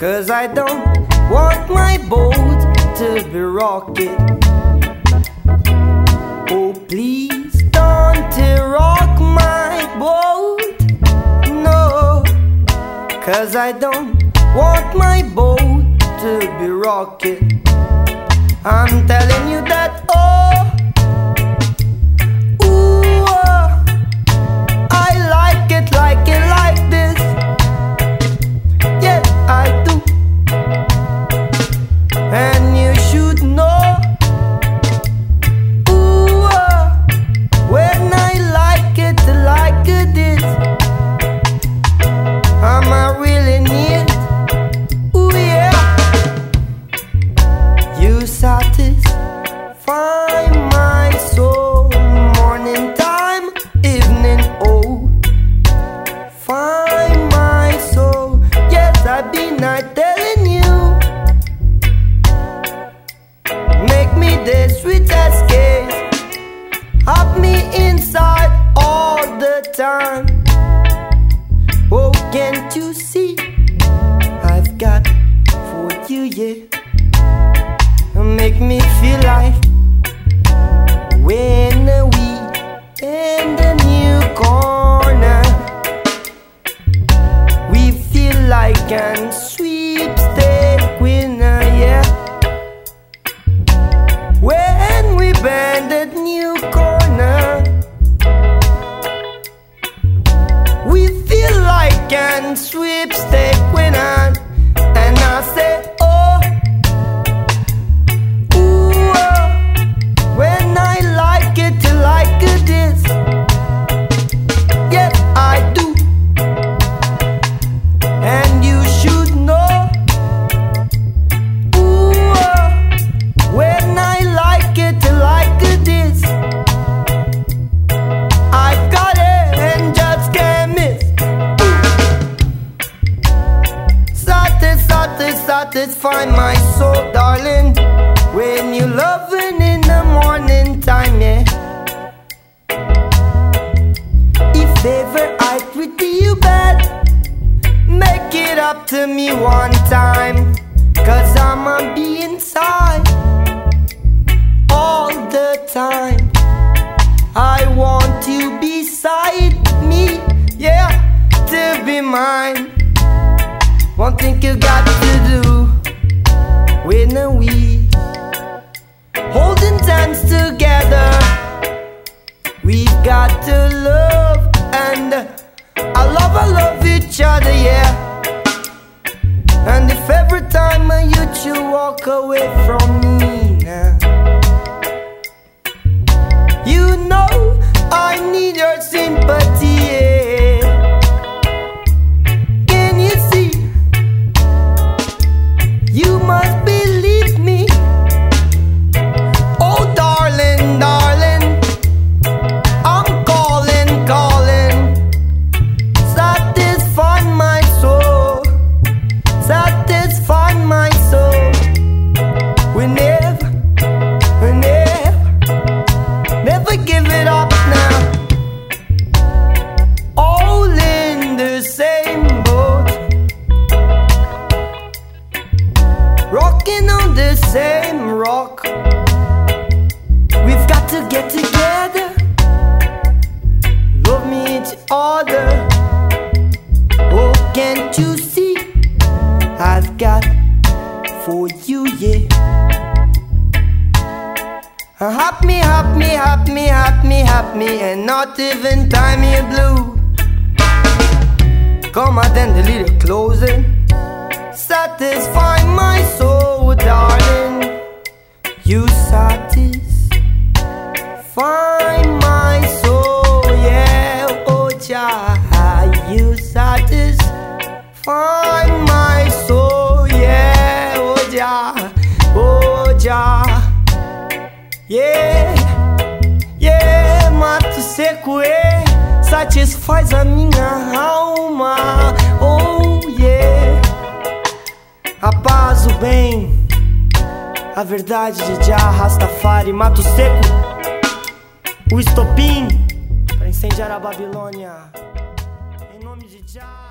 Cause I don't want my boat to be rocking. Oh, please don't rock my boat. No, cause I don't want my boat to be rocking. I'm telling you that, Can't you see? I've got for you, yeah. Make me feel like like an sweepstake winner. Satis, satisfy my soul, darling. When you loving in the morning time, yeah. If ever I treat you bad, make it up to me one time. Got to love and I love, I love each other, yeah. And if you, yeah. Hop me, hop me, hop me, hop me, hop me, and not even tie me a blue. Come out then, a little closer. Satisfy my soul, darling. You satisfy my soul, yeah, oh Jah. You satisfy Jah, yeah, yeah, mato seco, eh, satisfaz a minha alma, oh yeah. A paz, o bem, a verdade de Jah Rastafari, mato seco, o estopim pra Incendiar a Babilônia. Em nome de Jah.